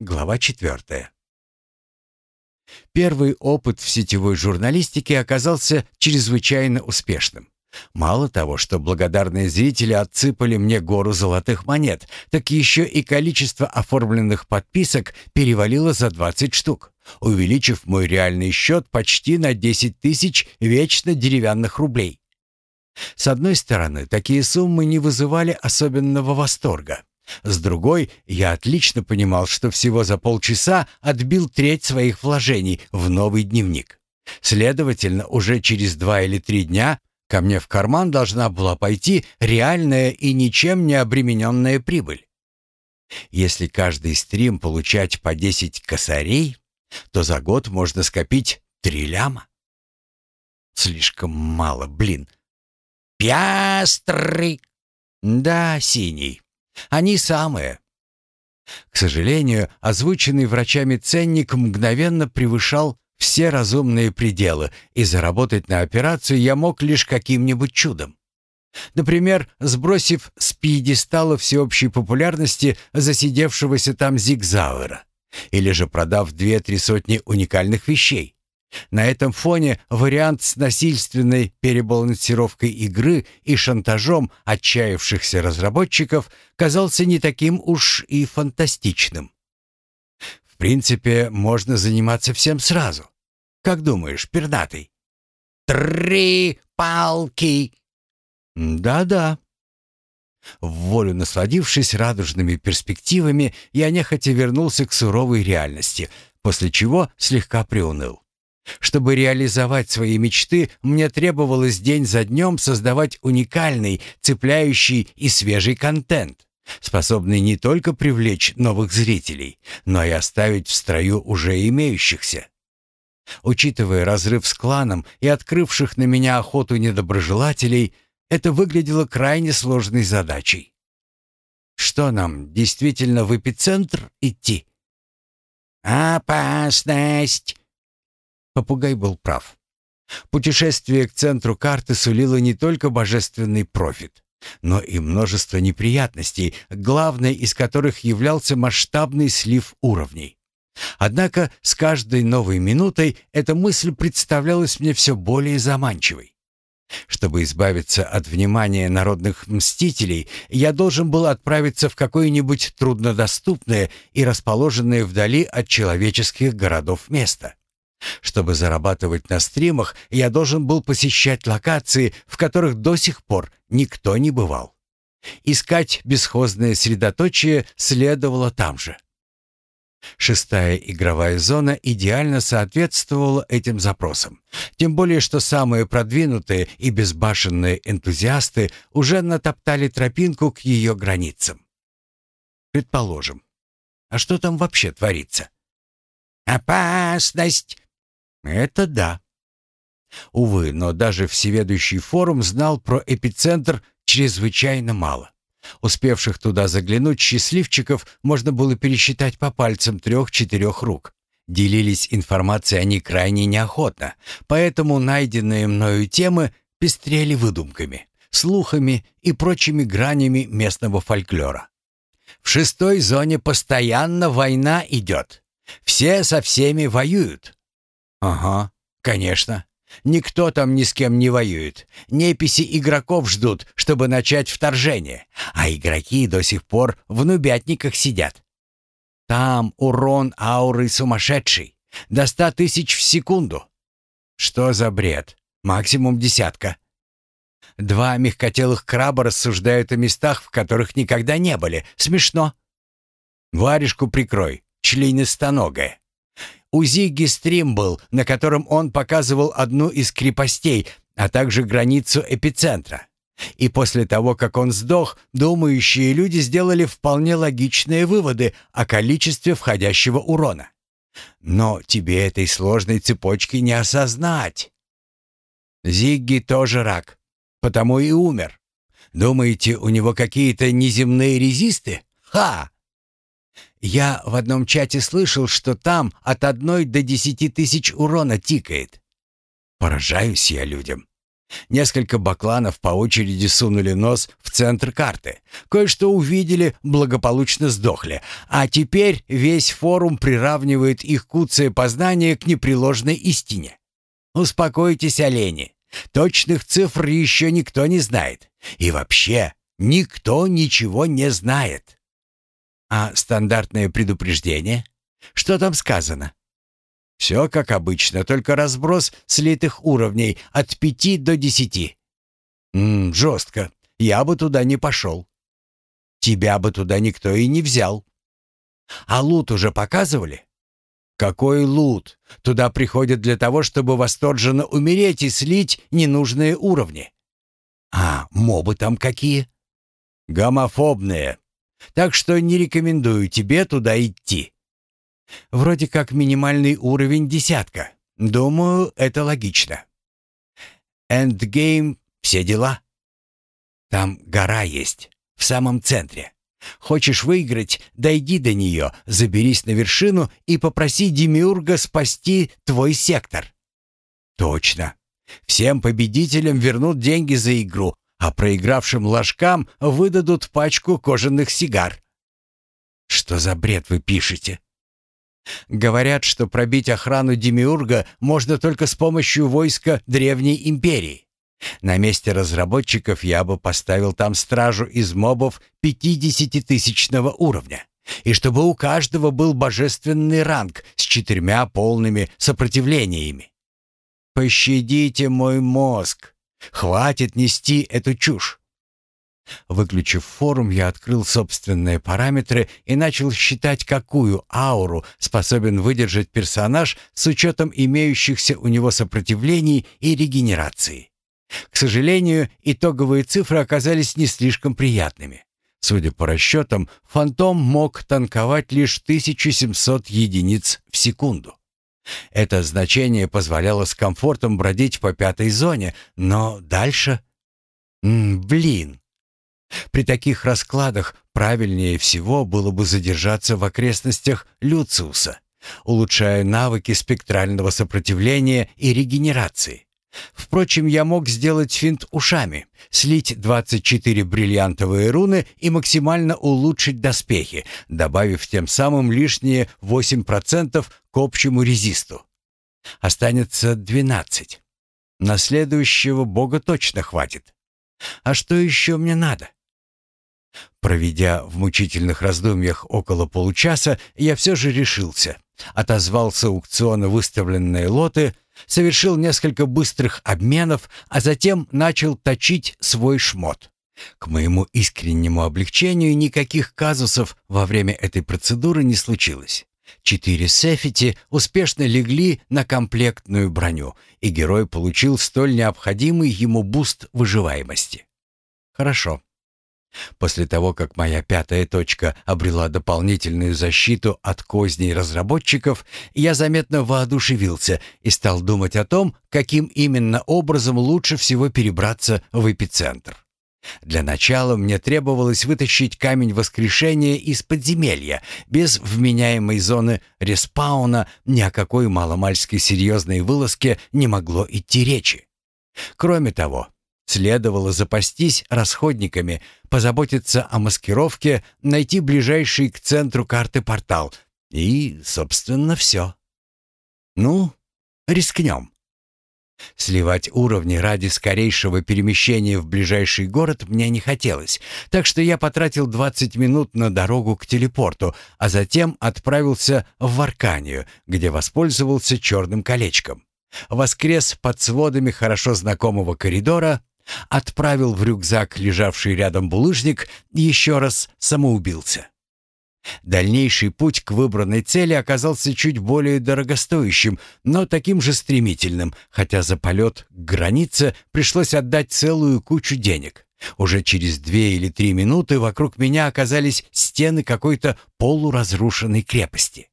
Глава 4. Первый опыт в сетевой журналистике оказался чрезвычайно успешным. Мало того, что благодарные зрители отсыпали мне гору золотых монет, так еще и количество оформленных подписок перевалило за 20 штук, увеличив мой реальный счет почти на 10 тысяч вечно деревянных рублей. С одной стороны, такие суммы не вызывали особенного восторга. С другой, я отлично понимал, что всего за полчаса отбил треть своих вложений в новый дневник. Следовательно, уже через два или три дня Ко мне в карман должна была пойти реальная и ничем не обремененная прибыль. Если каждый стрим получать по 10 косарей, то за год можно скопить три ляма. Слишком мало, блин. Пястры! Да, синий. Они самые. К сожалению, озвученный врачами ценник мгновенно превышал все разумные пределы, и заработать на операцию я мог лишь каким-нибудь чудом. Например, сбросив с пьедестала всеобщей популярности засидевшегося там Зигзауэра, или же продав две-три сотни уникальных вещей. На этом фоне вариант с насильственной перебалансировкой игры и шантажом отчаявшихся разработчиков казался не таким уж и фантастичным принципе, можно заниматься всем сразу. Как думаешь, пердатый? Три палки. Да-да. В волю насладившись радужными перспективами, я нехотя вернулся к суровой реальности, после чего слегка приуныл. Чтобы реализовать свои мечты, мне требовалось день за днем создавать уникальный, цепляющий и свежий контент способный не только привлечь новых зрителей, но и оставить в строю уже имеющихся. Учитывая разрыв с кланом и открывших на меня охоту недоброжелателей, это выглядело крайне сложной задачей. Что нам, действительно в эпицентр идти? «Опасность!» Попугай был прав. Путешествие к центру карты сулило не только божественный профит, но и множество неприятностей, главной из которых являлся масштабный слив уровней. Однако с каждой новой минутой эта мысль представлялась мне все более заманчивой. Чтобы избавиться от внимания народных мстителей, я должен был отправиться в какое-нибудь труднодоступное и расположенное вдали от человеческих городов место. Чтобы зарабатывать на стримах, я должен был посещать локации, в которых до сих пор никто не бывал. Искать бесхозное средоточие следовало там же. Шестая игровая зона идеально соответствовала этим запросам. Тем более, что самые продвинутые и безбашенные энтузиасты уже натоптали тропинку к ее границам. Предположим. А что там вообще творится? «Опасность!» Это да. Увы, но даже всеведущий форум знал про эпицентр чрезвычайно мало. Успевших туда заглянуть счастливчиков можно было пересчитать по пальцам трех-четырех рук. Делились информацией они крайне неохотно, поэтому найденные мною темы пестрели выдумками, слухами и прочими гранями местного фольклора. В шестой зоне постоянно война идет. Все со всеми воюют. «Ага, конечно. Никто там ни с кем не воюет. Неписи игроков ждут, чтобы начать вторжение, а игроки до сих пор в нубятниках сидят. Там урон ауры сумасшедший. До ста тысяч в секунду. Что за бред? Максимум десятка. Два мягкотелых краба рассуждают о местах, в которых никогда не были. Смешно. Варежку прикрой, членистоногая. У Зигги стрим был, на котором он показывал одну из крепостей, а также границу эпицентра. И после того, как он сдох, думающие люди сделали вполне логичные выводы о количестве входящего урона. Но тебе этой сложной цепочки не осознать. Зигги тоже рак, потому и умер. Думаете, у него какие-то неземные резисты? Ха! Я в одном чате слышал, что там от одной до десяти тысяч урона тикает. Поражаюсь я людям. Несколько бакланов по очереди сунули нос в центр карты. Кое-что увидели, благополучно сдохли. А теперь весь форум приравнивает их куцее познание к непреложной истине. Успокойтесь, олени. Точных цифр еще никто не знает. И вообще, никто ничего не знает. А стандартное предупреждение? Что там сказано? Все как обычно, только разброс слитых уровней от пяти до десяти. Ммм, жестко. Я бы туда не пошел. Тебя бы туда никто и не взял. А лут уже показывали? Какой лут? Туда приходят для того, чтобы восторженно умереть и слить ненужные уровни. А мобы там какие? Гомофобные. Так что не рекомендую тебе туда идти. Вроде как минимальный уровень десятка. Думаю, это логично. Эндгейм, все дела. Там гора есть, в самом центре. Хочешь выиграть, дойди до нее, заберись на вершину и попроси Демиурга спасти твой сектор. Точно. Всем победителям вернут деньги за игру, а проигравшим ложкам выдадут пачку кожаных сигар. Что за бред вы пишете? Говорят, что пробить охрану Демиурга можно только с помощью войска Древней Империи. На месте разработчиков я бы поставил там стражу из мобов 50-тысячного уровня. И чтобы у каждого был божественный ранг с четырьмя полными сопротивлениями. Пощадите мой мозг. Хватит нести эту чушь. Выключив форум, я открыл собственные параметры и начал считать, какую ауру способен выдержать персонаж с учетом имеющихся у него сопротивлений и регенерации. К сожалению, итоговые цифры оказались не слишком приятными. Судя по расчетам, фантом мог танковать лишь 1700 единиц в секунду. Это значение позволяло с комфортом бродить по пятой зоне, но дальше... М -м, блин, при таких раскладах правильнее всего было бы задержаться в окрестностях Люциуса, улучшая навыки спектрального сопротивления и регенерации. Впрочем, я мог сделать финт ушами, слить 24 бриллиантовые руны и максимально улучшить доспехи, добавив тем самым лишние 8% к общему резисту. Останется 12. На следующего бога точно хватит. А что еще мне надо? Проведя в мучительных раздумьях около получаса, я все же решился. Отозвал с аукциона выставленные лоты, совершил несколько быстрых обменов, а затем начал точить свой шмот. К моему искреннему облегчению никаких казусов во время этой процедуры не случилось. Четыре safety успешно легли на комплектную броню, и герой получил столь необходимый ему буст выживаемости. Хорошо. После того, как моя пятая точка обрела дополнительную защиту от козней разработчиков, я заметно воодушевился и стал думать о том, каким именно образом лучше всего перебраться в эпицентр. Для начала мне требовалось вытащить камень воскрешения из подземелья. Без вменяемой зоны респауна ни о какой маломальской серьезной вылазке не могло идти речи. Кроме того, Следовало запастись расходниками, позаботиться о маскировке, найти ближайший к центру карты портал. И, собственно, все. Ну, рискнем. Сливать уровни ради скорейшего перемещения в ближайший город мне не хотелось, так что я потратил 20 минут на дорогу к телепорту, а затем отправился в Варканию, где воспользовался черным колечком. Воскрес под сводами хорошо знакомого коридора Отправил в рюкзак лежавший рядом булыжник и еще раз самоубился. Дальнейший путь к выбранной цели оказался чуть более дорогостоящим, но таким же стремительным, хотя за полет к границе пришлось отдать целую кучу денег. Уже через две или три минуты вокруг меня оказались стены какой-то полуразрушенной крепости.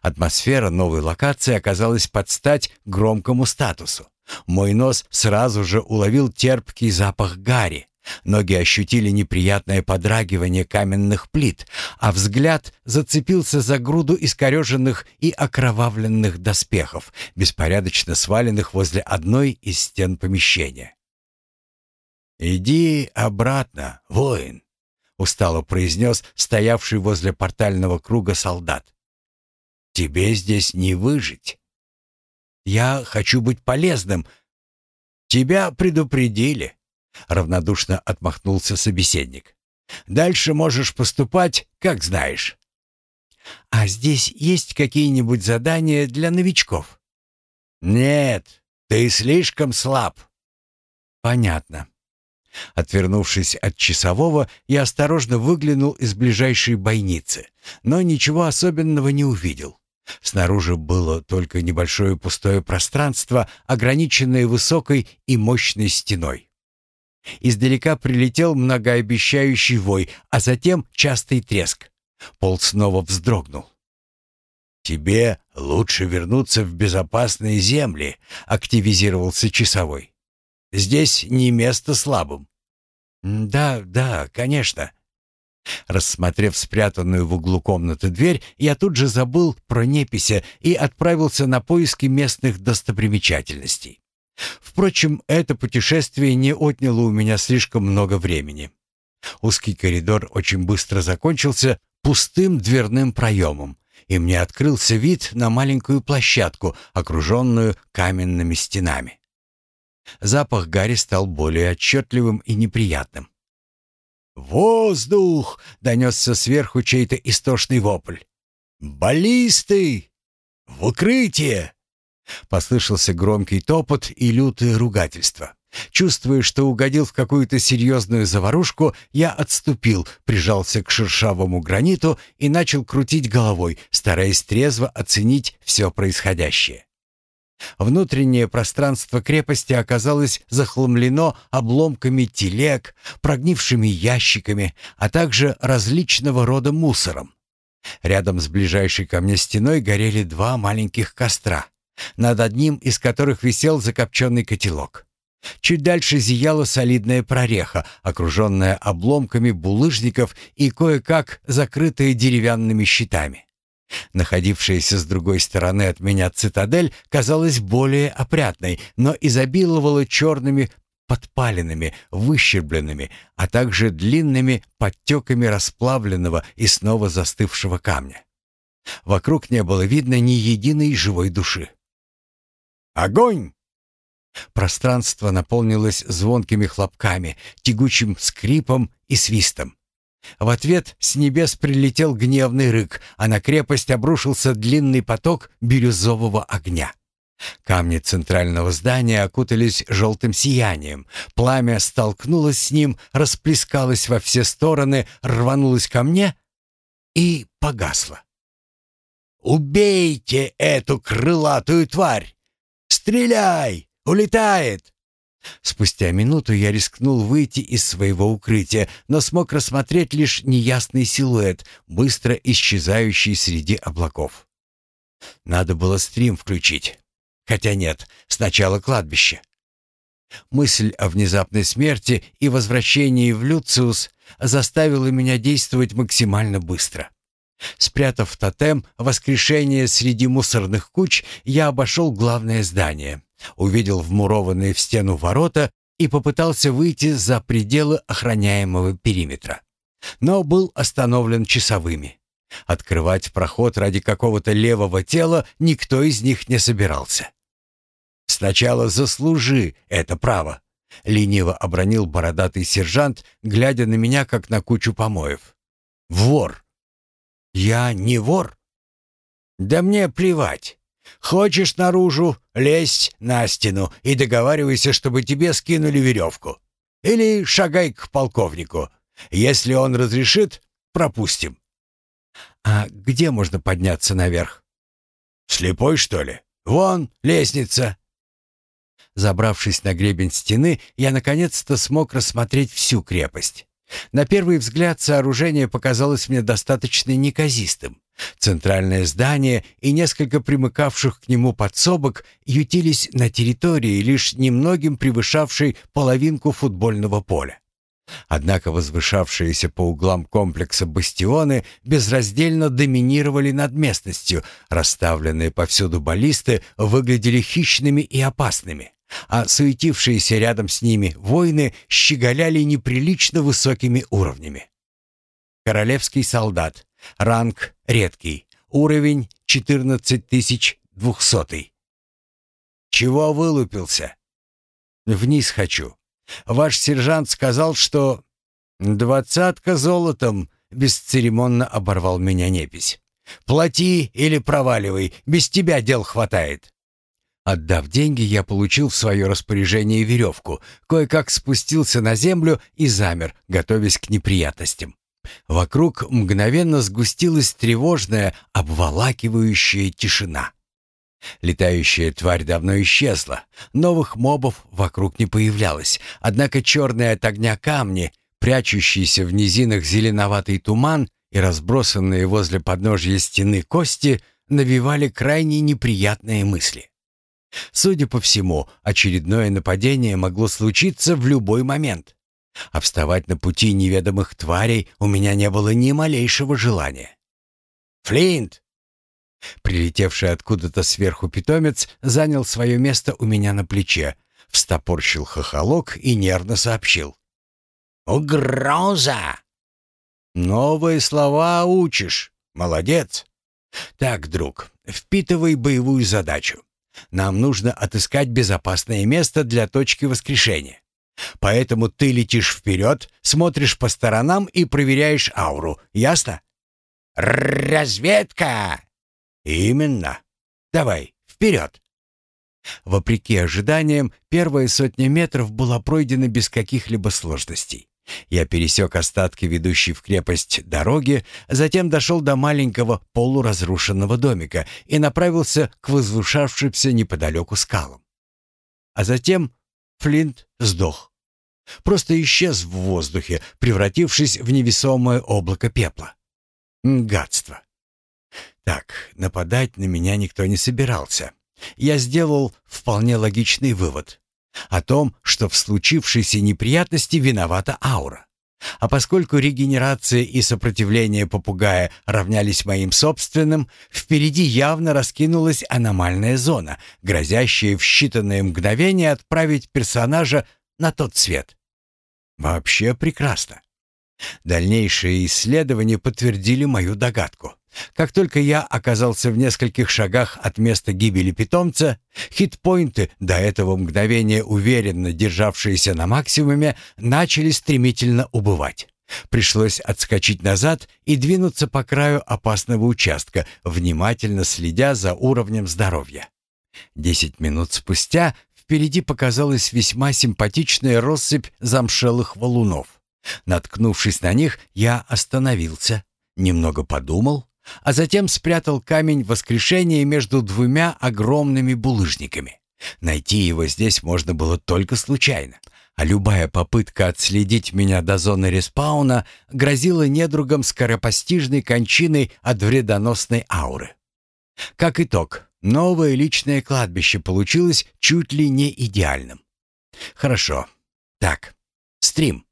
Атмосфера новой локации оказалась под стать громкому статусу. Мой нос сразу же уловил терпкий запах гари. Ноги ощутили неприятное подрагивание каменных плит, а взгляд зацепился за груду искореженных и окровавленных доспехов, беспорядочно сваленных возле одной из стен помещения. «Иди обратно, воин», — устало произнес стоявший возле портального круга солдат. «Тебе здесь не выжить. Я хочу быть полезным. Тебя предупредили». Равнодушно отмахнулся собеседник. «Дальше можешь поступать, как знаешь». «А здесь есть какие-нибудь задания для новичков?» «Нет, ты слишком слаб». «Понятно». Отвернувшись от часового, я осторожно выглянул из ближайшей бойницы, но ничего особенного не увидел. Снаружи было только небольшое пустое пространство, ограниченное высокой и мощной стеной. Издалека прилетел многообещающий вой, а затем частый треск. Пол снова вздрогнул. «Тебе лучше вернуться в безопасные земли», — активизировался часовой. «Здесь не место слабым». «Да, да, конечно». Рассмотрев спрятанную в углу комнаты дверь, я тут же забыл про непися и отправился на поиски местных достопримечательностей. Впрочем, это путешествие не отняло у меня слишком много времени. Узкий коридор очень быстро закончился пустым дверным проемом, и мне открылся вид на маленькую площадку, окруженную каменными стенами. Запах гари стал более отчетливым и неприятным. «Воздух!» — донесся сверху чей-то истошный вопль. «Баллисты! В укрытие!» Послышался громкий топот и лютое ругательство. Чувствуя, что угодил в какую-то серьезную заварушку, я отступил, прижался к шершавому граниту и начал крутить головой, стараясь трезво оценить все происходящее. Внутреннее пространство крепости оказалось захламлено обломками телег, прогнившими ящиками, а также различного рода мусором. Рядом с ближайшей ко мне стеной горели два маленьких костра над одним из которых висел закопченный котелок. Чуть дальше зияла солидная прореха, окруженная обломками булыжников и кое-как закрытая деревянными щитами. Находившаяся с другой стороны от меня цитадель казалась более опрятной, но изобиловала черными подпалинами, выщербленными, а также длинными подтеками расплавленного и снова застывшего камня. Вокруг не было видно ни единой живой души. Огонь!» Пространство наполнилось звонкими хлопками, тягучим скрипом и свистом. В ответ с небес прилетел гневный рык, а на крепость обрушился длинный поток бирюзового огня. Камни центрального здания окутались желтым сиянием. Пламя столкнулось с ним, расплескалось во все стороны, рванулось ко мне и погасло. «Убейте эту крылатую тварь!» «Стреляй! Улетает!» Спустя минуту я рискнул выйти из своего укрытия, но смог рассмотреть лишь неясный силуэт, быстро исчезающий среди облаков. Надо было стрим включить. Хотя нет, сначала кладбище. Мысль о внезапной смерти и возвращении в Люциус заставила меня действовать максимально быстро. Спрятав тотем воскрешение среди мусорных куч, я обошел главное здание, увидел вмурованные в стену ворота и попытался выйти за пределы охраняемого периметра. Но был остановлен часовыми. Открывать проход ради какого-то левого тела никто из них не собирался. «Сначала заслужи это право», — лениво обронил бородатый сержант, глядя на меня, как на кучу помоев. «Вор!» «Я не вор?» «Да мне плевать. Хочешь наружу, лезь на стену и договаривайся, чтобы тебе скинули веревку. Или шагай к полковнику. Если он разрешит, пропустим». «А где можно подняться наверх?» «Слепой, что ли? Вон лестница». Забравшись на гребень стены, я наконец-то смог рассмотреть всю крепость. На первый взгляд сооружение показалось мне достаточно неказистым. Центральное здание и несколько примыкавших к нему подсобок ютились на территории, лишь немногим превышавшей половинку футбольного поля. Однако возвышавшиеся по углам комплекса бастионы безраздельно доминировали над местностью, расставленные повсюду баллисты выглядели хищными и опасными, а суетившиеся рядом с ними воины щеголяли неприлично высокими уровнями. Королевский солдат, ранг редкий, уровень 14200. Чего вылупился? Вниз хочу. Ваш сержант сказал, что... Двадцатка золотом, бесцеремонно оборвал меня непись. Плати или проваливай, без тебя дел хватает. Отдав деньги, я получил в свое распоряжение веревку, кое-как спустился на землю и замер, готовясь к неприятностям. Вокруг мгновенно сгустилась тревожная, обволакивающая тишина. Летающая тварь давно исчезла, новых мобов вокруг не появлялось, однако черные от огня камни, прячущиеся в низинах зеленоватый туман и разбросанные возле подножья стены кости навевали крайне неприятные мысли. Судя по всему, очередное нападение могло случиться в любой момент. А вставать на пути неведомых тварей у меня не было ни малейшего желания. «Флинт!» Прилетевший откуда-то сверху питомец занял свое место у меня на плече, встопорщил хохолок и нервно сообщил. «Угроза!» «Новые слова учишь. Молодец. Так, друг, впитывай боевую задачу. Нам нужно отыскать безопасное место для точки воскрешения. Поэтому ты летишь вперед, смотришь по сторонам и проверяешь ауру. Ясно? «Разведка!» «Именно. Давай, вперед!» Вопреки ожиданиям, первая сотня метров была пройдена без каких-либо сложностей. Я пересек остатки ведущей в крепость дороги, затем дошел до маленького полуразрушенного домика и направился к возвышавшимся неподалеку скалам. А затем Флинт сдох. Просто исчез в воздухе, превратившись в невесомое облако пепла. Гадство. Так, нападать на меня никто не собирался. Я сделал вполне логичный вывод о том, что в случившейся неприятности виновата аура. А поскольку регенерация и сопротивление попугая равнялись моим собственным, впереди явно раскинулась аномальная зона, грозящая в считанные мгновения отправить персонажа на тот свет. Вообще прекрасно. Дальнейшие исследования подтвердили мою догадку. Как только я оказался в нескольких шагах от места гибели питомца, хитпоинты, до этого мгновения уверенно державшиеся на максимуме, начали стремительно убывать. Пришлось отскочить назад и двинуться по краю опасного участка, внимательно следя за уровнем здоровья. Десять минут спустя впереди показалась весьма симпатичная россыпь замшелых валунов. Наткнувшись на них, я остановился, немного подумал а затем спрятал камень воскрешения между двумя огромными булыжниками. Найти его здесь можно было только случайно, а любая попытка отследить меня до зоны респауна грозила недругам скоропостижной кончиной от вредоносной ауры. Как итог, новое личное кладбище получилось чуть ли не идеальным. Хорошо. Так, стрим.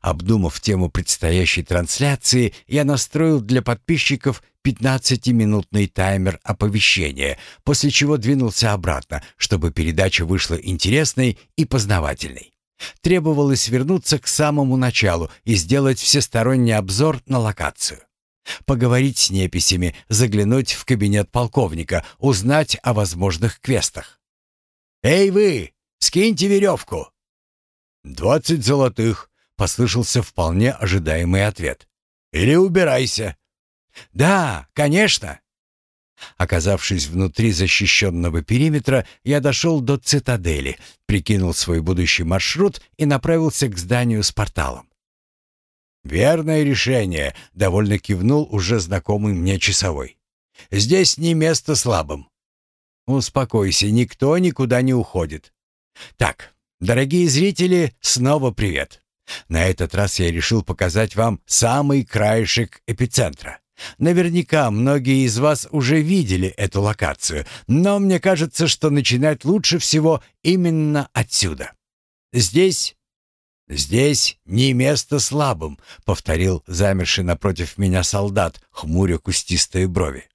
Обдумав тему предстоящей трансляции, я настроил для подписчиков 15-минутный таймер оповещения, после чего двинулся обратно, чтобы передача вышла интересной и познавательной. Требовалось вернуться к самому началу и сделать всесторонний обзор на локацию. Поговорить с неписями, заглянуть в кабинет полковника, узнать о возможных квестах. «Эй вы, скиньте веревку!» «Двадцать золотых», Послышался вполне ожидаемый ответ. «Или убирайся». «Да, конечно». Оказавшись внутри защищенного периметра, я дошел до цитадели, прикинул свой будущий маршрут и направился к зданию с порталом. «Верное решение», — довольно кивнул уже знакомый мне часовой. «Здесь не место слабым». «Успокойся, никто никуда не уходит». «Так, дорогие зрители, снова привет. На этот раз я решил показать вам самый краешек эпицентра. Наверняка многие из вас уже видели эту локацию, но мне кажется, что начинать лучше всего именно отсюда. Здесь «Здесь не место слабым», — повторил замерший напротив меня солдат, хмуря кустистые брови.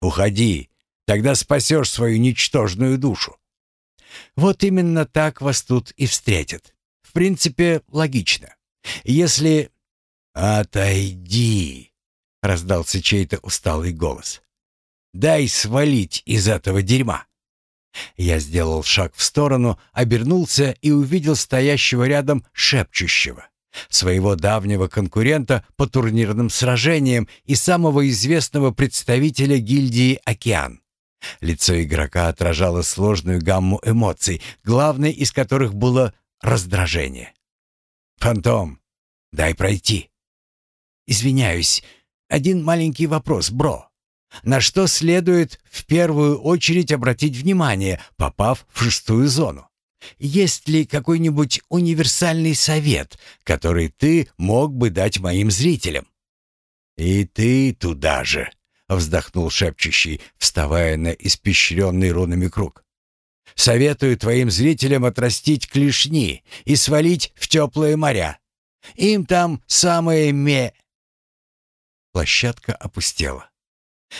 «Уходи, тогда спасешь свою ничтожную душу». Вот именно так вас тут и встретят. В принципе, логично. Если... «Отойди!» — раздался чей-то усталый голос. «Дай свалить из этого дерьма!» Я сделал шаг в сторону, обернулся и увидел стоящего рядом шепчущего, своего давнего конкурента по турнирным сражениям и самого известного представителя гильдии «Океан». Лицо игрока отражало сложную гамму эмоций, главной из которых было раздражение. «Фантом, дай пройти». «Извиняюсь, один маленький вопрос, бро. На что следует в первую очередь обратить внимание, попав в шестую зону? Есть ли какой-нибудь универсальный совет, который ты мог бы дать моим зрителям? И ты туда же, вздохнул шепчущий, вставая на испещренный рунами круг. Советую твоим зрителям отрастить клешни и свалить в теплые моря. Им там самое ме... Площадка опустела.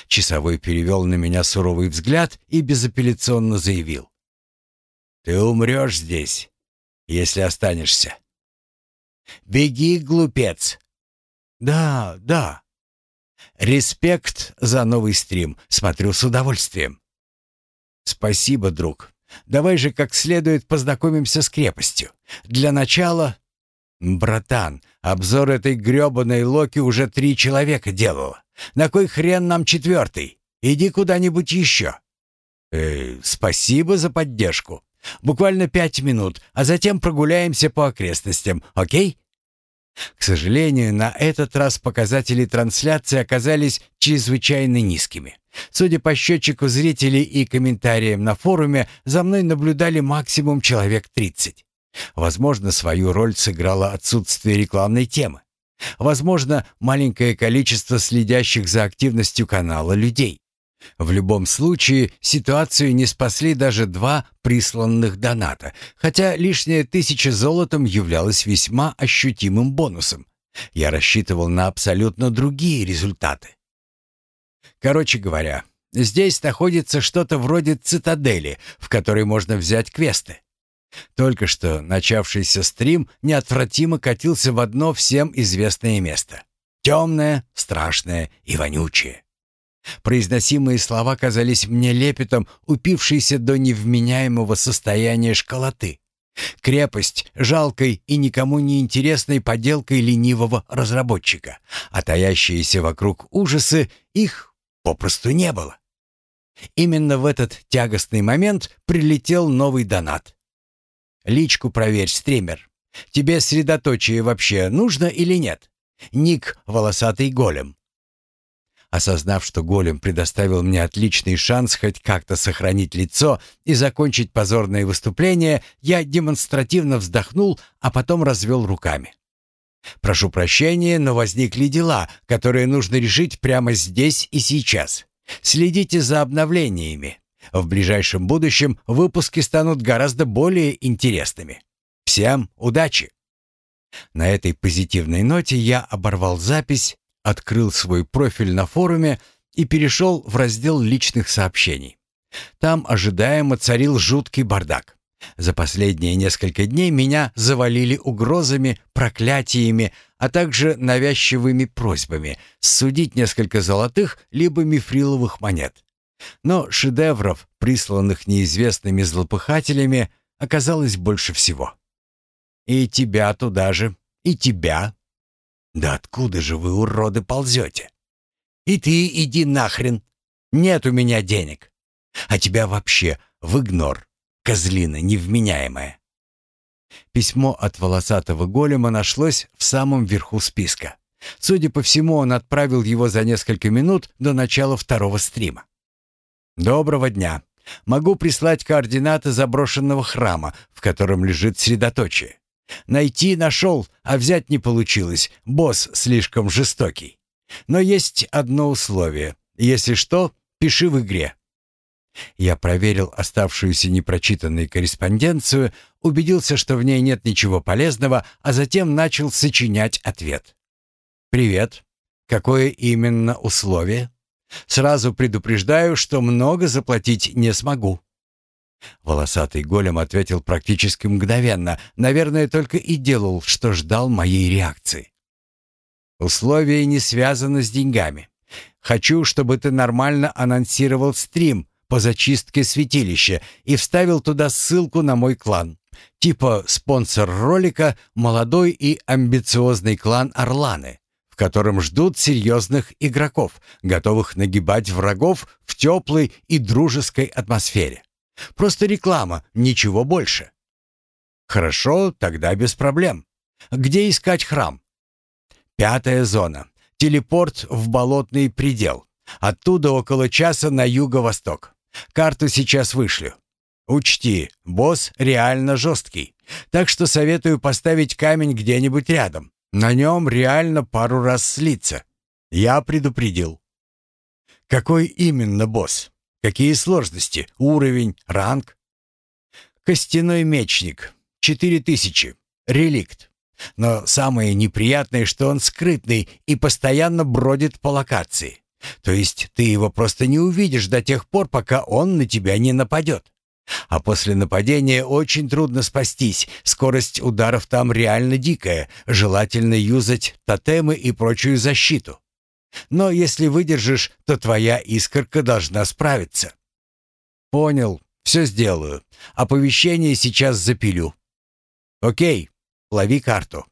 Часовой перевел на меня суровый взгляд и безапелляционно заявил. «Ты умрешь здесь, если останешься». «Беги, глупец!» «Да, да». «Респект за новый стрим. Смотрю с удовольствием». «Спасибо, друг. Давай же как следует познакомимся с крепостью. Для начала...» «Братан, обзор этой грёбаной Локи уже три человека делало. На кой хрен нам четвертый? Иди куда-нибудь еще». «Э, спасибо за поддержку. Буквально пять минут, а затем прогуляемся по окрестностям, окей?» К сожалению, на этот раз показатели трансляции оказались чрезвычайно низкими. Судя по счетчику зрителей и комментариям на форуме, за мной наблюдали максимум человек 30. Возможно, свою роль сыграло отсутствие рекламной темы. Возможно, маленькое количество следящих за активностью канала людей. В любом случае, ситуацию не спасли даже два присланных доната, хотя лишняя тысяча золотом являлась весьма ощутимым бонусом. Я рассчитывал на абсолютно другие результаты. Короче говоря, здесь находится что-то вроде цитадели, в которой можно взять квесты. Только что начавшийся стрим неотвратимо катился в одно всем известное место. Темное, страшное и вонючее. Произносимые слова казались мне лепетом, упившейся до невменяемого состояния школоты. Крепость жалкой и никому не интересной поделкой ленивого разработчика, а таящиеся вокруг ужасы их попросту не было. Именно в этот тягостный момент прилетел новый донат. Личку проверь, стример. Тебе средоточие вообще нужно или нет? Ник «Волосатый голем». Осознав, что голем предоставил мне отличный шанс хоть как-то сохранить лицо и закончить позорное выступление, я демонстративно вздохнул, а потом развел руками. «Прошу прощения, но возникли дела, которые нужно решить прямо здесь и сейчас. Следите за обновлениями. В ближайшем будущем выпуски станут гораздо более интересными. Всем удачи! На этой позитивной ноте я оборвал запись, открыл свой профиль на форуме и перешел в раздел личных сообщений. Там ожидаемо царил жуткий бардак. За последние несколько дней меня завалили угрозами, проклятиями, а также навязчивыми просьбами судить несколько золотых либо мифриловых монет. Но шедевров, присланных неизвестными злопыхателями, оказалось больше всего. И тебя туда же, и тебя. Да откуда же вы, уроды, ползете? И ты иди нахрен. Нет у меня денег. А тебя вообще в игнор, козлина невменяемая. Письмо от волосатого голема нашлось в самом верху списка. Судя по всему, он отправил его за несколько минут до начала второго стрима. «Доброго дня. Могу прислать координаты заброшенного храма, в котором лежит средоточие. Найти нашел, а взять не получилось. Босс слишком жестокий. Но есть одно условие. Если что, пиши в игре». Я проверил оставшуюся непрочитанной корреспонденцию, убедился, что в ней нет ничего полезного, а затем начал сочинять ответ. «Привет. Какое именно условие? Сразу предупреждаю, что много заплатить не смогу». Волосатый голем ответил практически мгновенно, наверное, только и делал, что ждал моей реакции. «Условие не связано с деньгами. Хочу, чтобы ты нормально анонсировал стрим по зачистке святилища и вставил туда ссылку на мой клан. Типа спонсор ролика — молодой и амбициозный клан Орланы, котором ждут серьезных игроков, готовых нагибать врагов в теплой и дружеской атмосфере. Просто реклама, ничего больше. Хорошо, тогда без проблем. Где искать храм? Пятая зона. Телепорт в болотный предел. Оттуда около часа на юго-восток. Карту сейчас вышлю. Учти, босс реально жесткий. Так что советую поставить камень где-нибудь рядом. На нем реально пару раз слиться. Я предупредил. Какой именно босс? Какие сложности? Уровень, ранг? Костяной мечник. Четыре тысячи. Реликт. Но самое неприятное, что он скрытный и постоянно бродит по локации. То есть ты его просто не увидишь до тех пор, пока он на тебя не нападет. А после нападения очень трудно спастись. Скорость ударов там реально дикая. Желательно юзать тотемы и прочую защиту. Но если выдержишь, то твоя искорка должна справиться. Понял, все сделаю. Оповещение сейчас запилю. Окей, лови карту.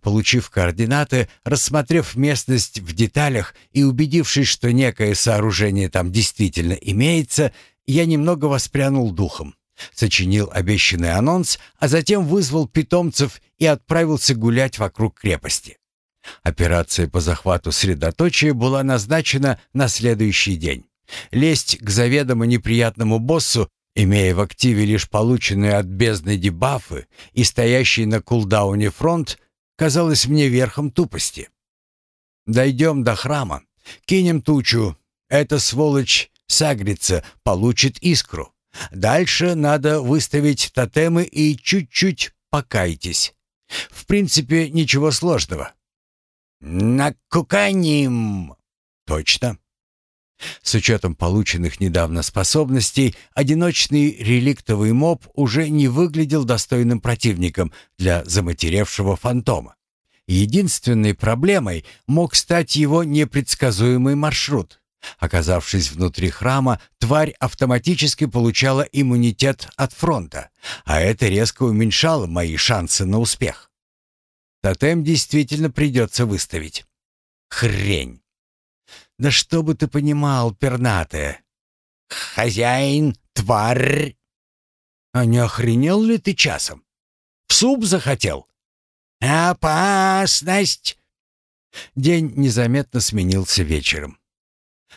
Получив координаты, рассмотрев местность в деталях и убедившись, что некое сооружение там действительно имеется, я немного воспрянул духом. Сочинил обещанный анонс, а затем вызвал питомцев и отправился гулять вокруг крепости. Операция по захвату средоточия была назначена на следующий день. Лезть к заведомо неприятному боссу, имея в активе лишь полученные от бездны дебафы и стоящий на кулдауне фронт, казалось мне верхом тупости. Дойдем до храма, кинем тучу, эта сволочь сагрится, получит искру. Дальше надо выставить тотемы и чуть-чуть покайтесь. В принципе, ничего сложного. «Накуканим!» «Точно!» С учетом полученных недавно способностей, одиночный реликтовый моб уже не выглядел достойным противником для заматеревшего фантома. Единственной проблемой мог стать его непредсказуемый маршрут. Оказавшись внутри храма, тварь автоматически получала иммунитет от фронта, а это резко уменьшало мои шансы на успех. Тотем действительно придется выставить. Хрень. Да что бы ты понимал, пернатая. Хозяин, тварь. А не охренел ли ты часом? В суп захотел? Опасность. День незаметно сменился вечером.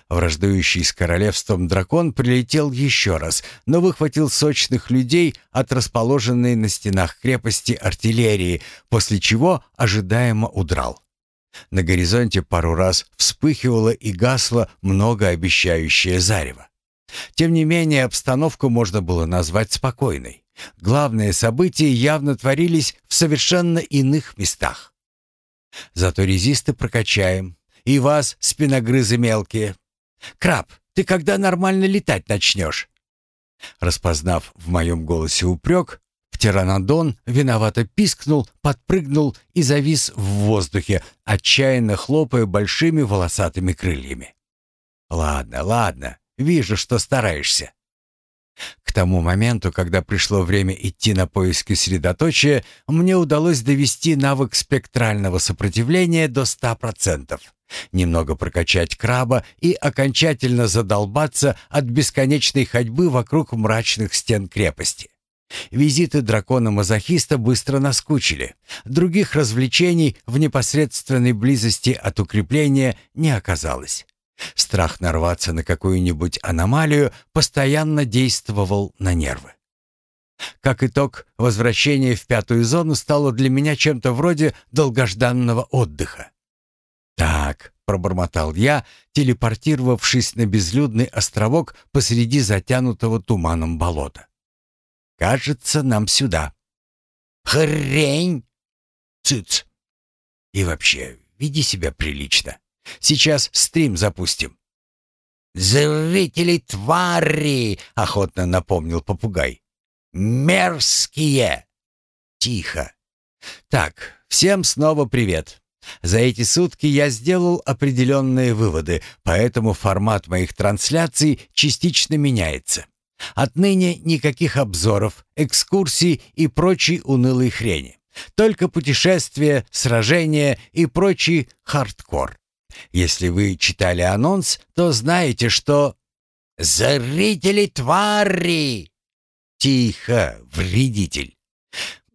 Враждующий с королевством дракон прилетел еще раз, но выхватил сочных людей от расположенной на стенах крепости артиллерии, после чего ожидаемо удрал. На горизонте пару раз вспыхивало и гасло многообещающее зарево. Тем не менее, обстановку можно было назвать спокойной. Главные события явно творились в совершенно иных местах. Зато резисты прокачаем, и вас, спиногрызы мелкие, «Краб, ты когда нормально летать начнешь?» Распознав в моем голосе упрек, птеранодон виновато пискнул, подпрыгнул и завис в воздухе, отчаянно хлопая большими волосатыми крыльями. «Ладно, ладно, вижу, что стараешься». К тому моменту, когда пришло время идти на поиски средоточия, мне удалось довести навык спектрального сопротивления до ста процентов немного прокачать краба и окончательно задолбаться от бесконечной ходьбы вокруг мрачных стен крепости. Визиты дракона-мазохиста быстро наскучили. Других развлечений в непосредственной близости от укрепления не оказалось. Страх нарваться на какую-нибудь аномалию постоянно действовал на нервы. Как итог, возвращение в пятую зону стало для меня чем-то вроде долгожданного отдыха. Так, пробормотал я, телепортировавшись на безлюдный островок посреди затянутого туманом болота. «Кажется, нам сюда». «Хрень!» «Цыц!» «И вообще, веди себя прилично. Сейчас стрим запустим». «Зрители твари!» — охотно напомнил попугай. «Мерзкие!» «Тихо!» «Так, всем снова привет. За эти сутки я сделал определенные выводы, поэтому формат моих трансляций частично меняется. Отныне никаких обзоров, экскурсий и прочей унылой хрени. Только путешествия, сражения и прочий хардкор. Если вы читали анонс, то знаете, что... «Зрители твари!» «Тихо, вредитель!»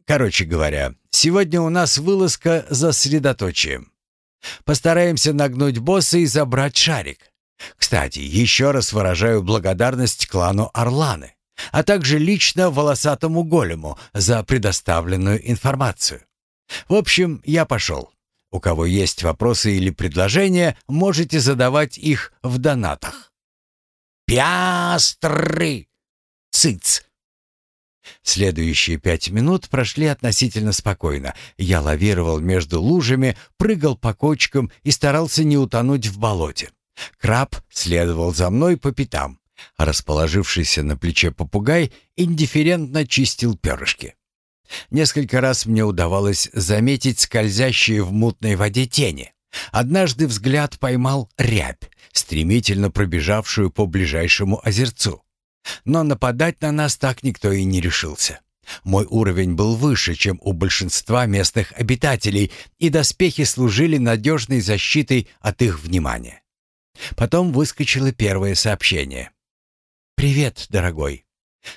Короче говоря, сегодня у нас вылазка за средоточием. Постараемся нагнуть босса и забрать шарик. Кстати, еще раз выражаю благодарность клану Орланы, а также лично волосатому голему за предоставленную информацию. В общем, я пошел. У кого есть вопросы или предложения, можете задавать их в донатах. «Пястры!» «Цыц!» Следующие пять минут прошли относительно спокойно. Я лавировал между лужами, прыгал по кочкам и старался не утонуть в болоте. Краб следовал за мной по пятам, а расположившийся на плече попугай индифферентно чистил перышки. Несколько раз мне удавалось заметить скользящие в мутной воде тени. Однажды взгляд поймал рябь, стремительно пробежавшую по ближайшему озерцу. Но нападать на нас так никто и не решился. Мой уровень был выше, чем у большинства местных обитателей, и доспехи служили надежной защитой от их внимания. Потом выскочило первое сообщение. «Привет, дорогой.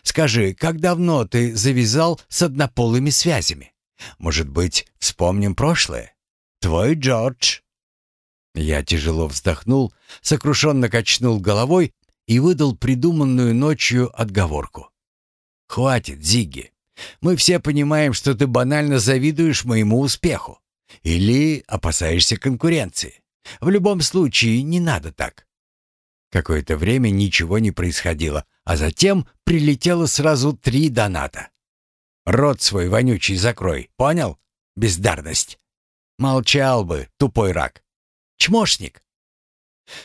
Скажи, как давно ты завязал с однополыми связями? Может быть, вспомним прошлое? Твой Джордж». Я тяжело вздохнул, сокрушенно качнул головой и выдал придуманную ночью отговорку. «Хватит, Зигги. Мы все понимаем, что ты банально завидуешь моему успеху. Или опасаешься конкуренции. В любом случае, не надо так». Какое-то время ничего не происходило, а затем прилетело сразу три доната. «Рот свой вонючий закрой, понял? Бездарность!» «Молчал бы, тупой рак!» «Чмошник!»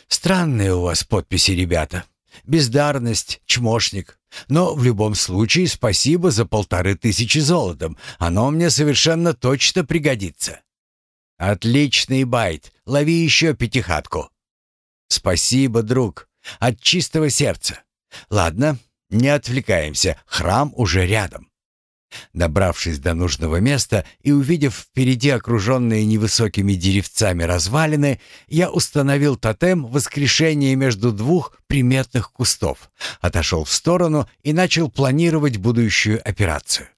«Странные у вас подписи, ребята. Бездарность, чмошник. Но в любом случае спасибо за полторы тысячи золотом. Оно мне совершенно точно пригодится. Отличный байт. Лови еще пятихатку. Спасибо, друг. От чистого сердца. Ладно, не отвлекаемся. Храм уже рядом. Добравшись до нужного места и увидев впереди окруженные невысокими деревцами развалины, я установил тотем воскрешения между двух приметных кустов, отошел в сторону и начал планировать будущую операцию.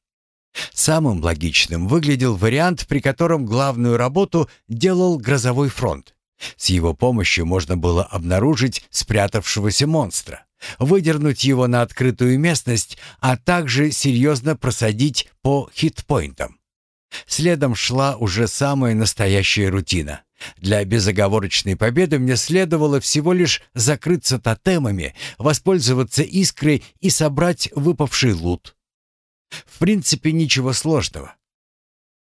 Самым логичным выглядел вариант, при котором главную работу делал грозовой фронт. С его помощью можно было обнаружить спрятавшегося монстра выдернуть его на открытую местность, а также серьезно просадить по хитпоинтам. Следом шла уже самая настоящая рутина. Для безоговорочной победы мне следовало всего лишь закрыться тотемами, воспользоваться искрой и собрать выпавший лут. В принципе, ничего сложного.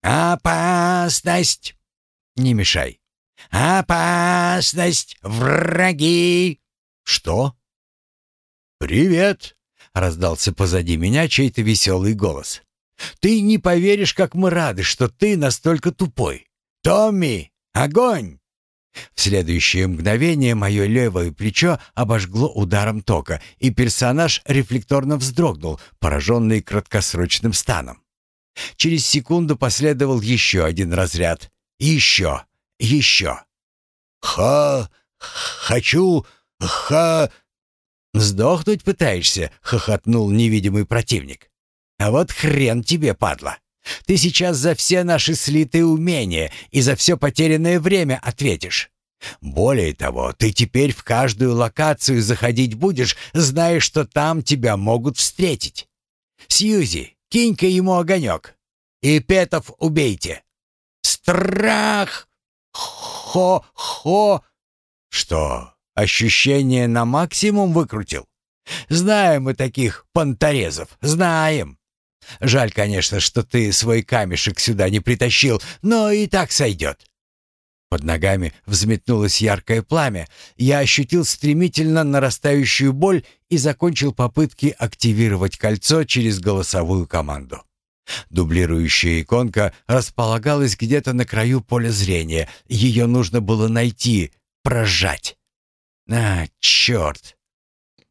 «Опасность!» «Не мешай». «Опасность! Враги!» «Что?» «Привет!» — раздался позади меня чей-то веселый голос. «Ты не поверишь, как мы рады, что ты настолько тупой! Томми, огонь!» В следующее мгновение мое левое плечо обожгло ударом тока, и персонаж рефлекторно вздрогнул, пораженный краткосрочным станом. Через секунду последовал еще один разряд. Еще, еще. «Ха... хочу... ха...» «Сдохнуть пытаешься?» — хохотнул невидимый противник. «А вот хрен тебе, падла! Ты сейчас за все наши слитые умения и за все потерянное время ответишь. Более того, ты теперь в каждую локацию заходить будешь, зная, что там тебя могут встретить. Сьюзи, кинь-ка ему огонек. И Петов убейте. Страх! Хо-хо! Что, ощущение на максимум выкрутил? Знаем мы таких понторезов, знаем. Жаль, конечно, что ты свой камешек сюда не притащил, но и так сойдет. Под ногами взметнулось яркое пламя. Я ощутил стремительно нарастающую боль и закончил попытки активировать кольцо через голосовую команду. Дублирующая иконка располагалась где-то на краю поля зрения. Ее нужно было найти, прожать. А, черт!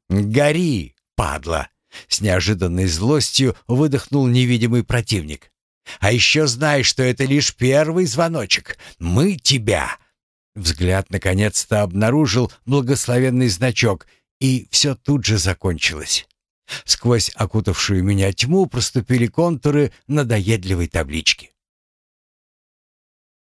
Гори, падла! С неожиданной злостью выдохнул невидимый противник. А еще знай, что это лишь первый звоночек. Мы тебя. Взгляд наконец-то обнаружил благословенный значок, и все тут же закончилось. Сквозь окутавшую меня тьму проступили контуры надоедливой таблички.